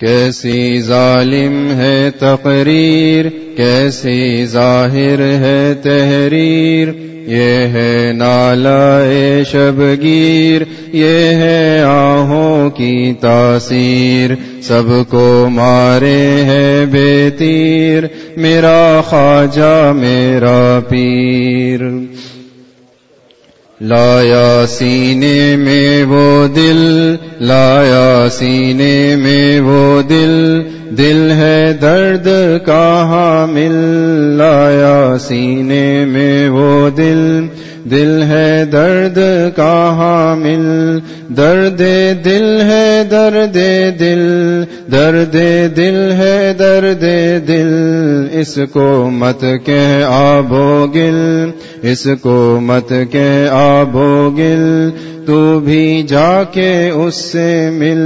کیسی ظالم ہے تقریر، کیسی ظاہر ہے تحریر، یہ ہے نالا شبگیر، یہ ہے آہوں کی تاثیر، سب کو مارے ہے بے تیر، میرا خواجہ، میرا پیر۔ لایا سینے میں وہ دل، لایا سینے میں دل ہے درد کہاں مل لایا سینے میں وہ دل۔ دل ہے درد کہاں مل درد دل ہے درد دل۔ درد دل ہے درد دل، اس کو مت کہ آبو گل۔ اس کو مت کہ آبو گل۔ تو بھی جا کے اس سے مل،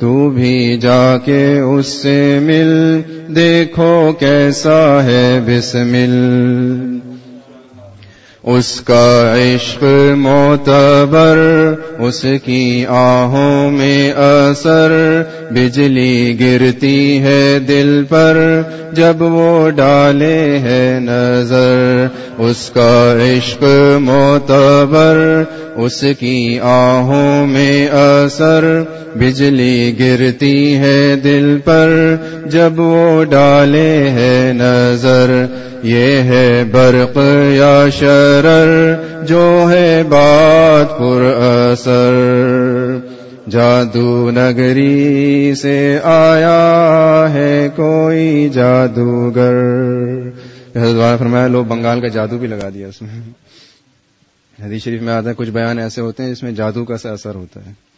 تو بھی جا کے اس سے مل۔ دیکھو کیسا ہے بسمل۔ اس کا عشق معتبر، اس کی آہوں میں اثر، بجلی گرتی ہے دل پر، جب وہ ڈالے ہے نظر، اس کا عشق معتبر، اس کی آہوں میں اثر، بجلی گرتی ہے دل پر، جب وہ ڈالے ہے نظر یہ ہے برق یا شرر، جو ہے بات پر اثر۔ جادو نگری سے آیا ہے کوئی جادوگر۔ فرمایا لو بنگال کا جادو بھی لگا دیا اس میں۔ حدیث شریف میں آتا ہے، کچھ بیان ایسے ہوتے ہیں جس میں جادو کا سا اثر ہوتا ہے۔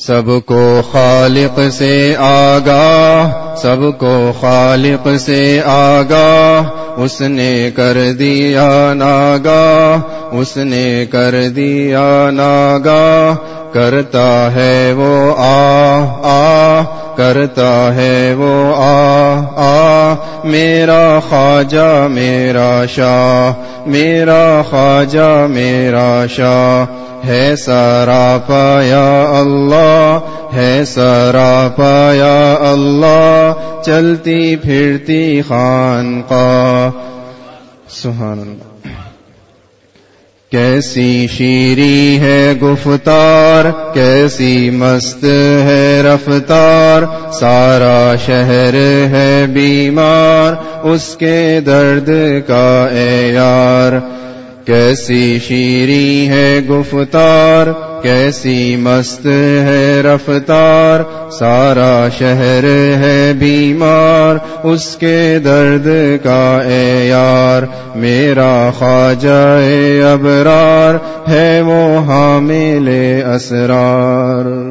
سب کو خالق سے آگاہ سب کو خالق سے آگاہ، اس نے کر دیا ناگاہ، اس نے کر دیا ناگاہ، کرتا ہے وہ آ آ کرتا ہے وہ آ آ میرا خواجہ، میرا شاہ، میرا خواجہ، میرا شاہ۔ ہے سارا پایا اللہ، ہے سارا پایا اللہ، چلتی پھرتی خان کا سبحان اللہ۔ کیسی شیری ہے گفتار، کیسی مست ہے رفتار۔ سارا شہر ہے بیمار، اس کے درد کا اے یار۔ کیسی شیری ہے گفتار، کیسی مست ہے رفتار، سارا شہر ہے بیمار، اس کے درد کا اے یار، میرا خواجہ ابرار ہے وہ حامل اسرار۔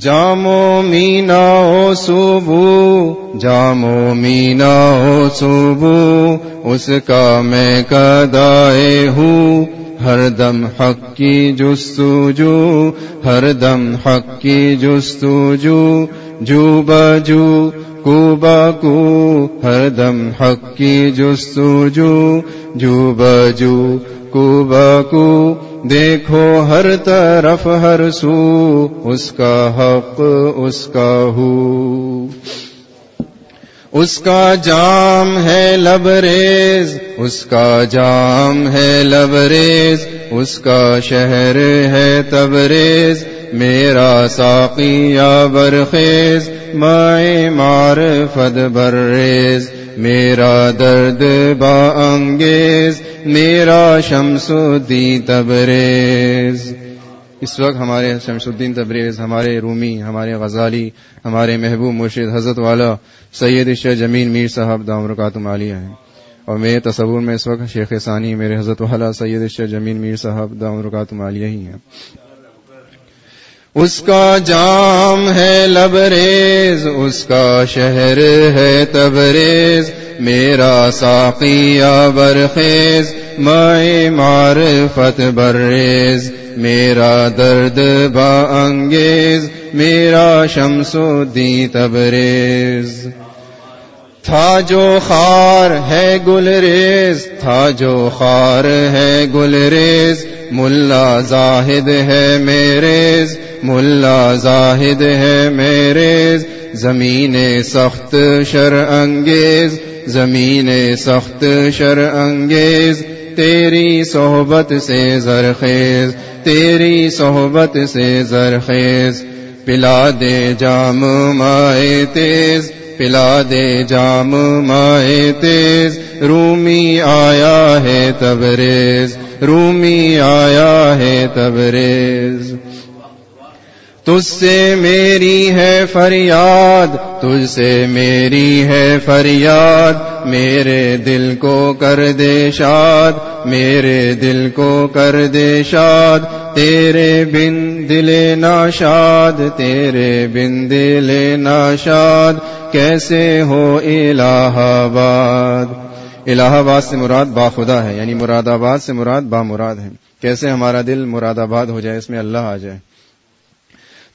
جامو مینا او صوبو، جامو مینا او صوبو، اس کا میں کدائے ہوں۔ ہر دم حق کی جستجو، ہر دم حق کی جستجو۔ جو بجو، کو بکو ہر دم حق کی جستجو۔ جو بجو، کو بکو دیکھو ہر طرف ہر سو، اس کا حق، اس کا ہو۔ اس کا جام ہے لبریز اس کا جام ہے لبریز اس کا شہر ہے تبریز میرا ساقی یا برخیز مائے مار فد برریز۔ میرا درد با انگیز، میرا شمس الدین تبریز۔ اس وقت ہمارے شمس الدین تبریز، ہمارے رومی، ہمارے غزالی، ہمارے محبوب مرشد حضرت والا سید عشر جمین میر صاحب، دام رکاتم عالیہ ہیں۔ اور میرے تصور میں اس وقت شیخ ثانی، میرے حضرت والا سید عشر جمین میر صاحب، دام رکاتم عالیہ ہی ہیں۔ اس کا جام ہے لبریز، اس کا شہر ہے تبریز، میرا ساقیہ برخیز مائے معرفت برریز میرا درد با انگیز، میرا شمس و دی تبریز۔ تھا جو خار ہے گلریز، تھا جو خار ہے گلریز ملا زاہد ہے میرے ملا زاہد ہے میرے زمین سخت شر انگیز زمین سخت شر انگیز تیری صحبت سے زرخیز تیری صحبت سے زرخیز پلا دے جام مائے تیز پلا دے جام مائے تیز رومی آیا ہے تبریز رومی آیا ہے تبریز تجھ سے میری ہے فریاد، تجھ سے میری ہے فریاد، میرے دل کو کر دے شاد، میرے دل کو کر دے شاد، تیرے بن دل ناشاد تیرے بن دل ناشاد کیسے ہو الہ آباد؟ الہ آباد سے مراد با خدا ہے یعنی مراد آباد سے مراد با مراد ہے، کیسے ہمارا دل مراد آباد ہو جائے، اس میں اللہ آ جائے۔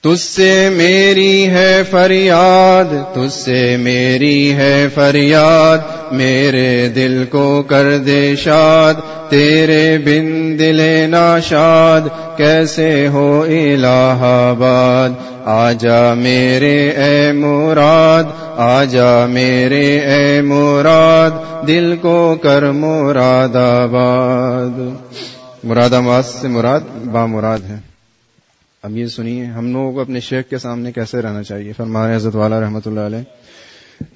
تج سے میری ہے فریاد تج سے میری ہے فریاد، میرے دل کو کر دے شاد، تیرے بن دل ناشاد، کیسے ہو الہ آباد؟ آجا میرے اے مراد، آجا میرے اے مراد، دل کو کر مراد آباد۔ مراد آباد سے مراد، با مراد ہے۔ اب یہ سنیے، ہم لوگوں کو اپنے شیخ کے سامنے کیسے رہنا چاہیے؟ فرمانے حضرت والا رحمۃ اللہ علیہ،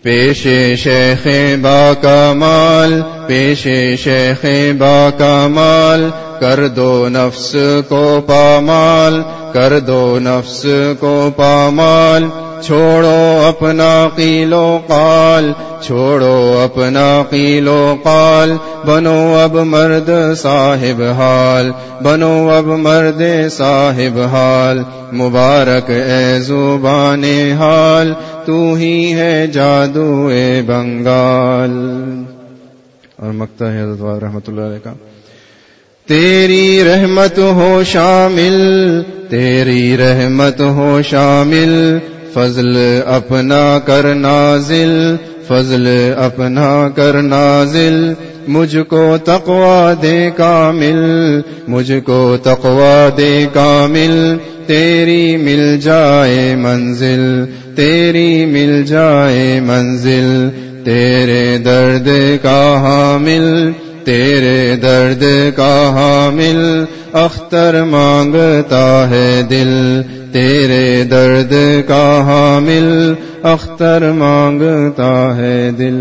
پیش شیخ با کمال پیش شیخ با کمال کر دو نفس کو پامال، کر دو نفس کو پامال چھوڑو اپنا قیلو قال، چھوڑو اپنا قیلو قال، بنو اب مرد صاحب حال، بنو اب مرد صاحب حال، مبارک اے زبان حال، تو ہی ہے جادو اے بنگال۔ اور مکتا ہے حضرت رحمت اللہ علیہ کا۔ تیری رحمت ہو شامل، تیری رحمت ہو شامل فضل اپنا کر نازل، فضل اپنا کر نازل، مجھ کو تقوا دے کامل، مجھ کو تقوا دے کامل، تیری مل جائے منزل، تیری مل جائے منزل، تیرے درد کا حامل، تیرے درد کا حامل، اختر مانگتا ہے دل تیرے درد کا حامل اختر مانگتا ہے دل۔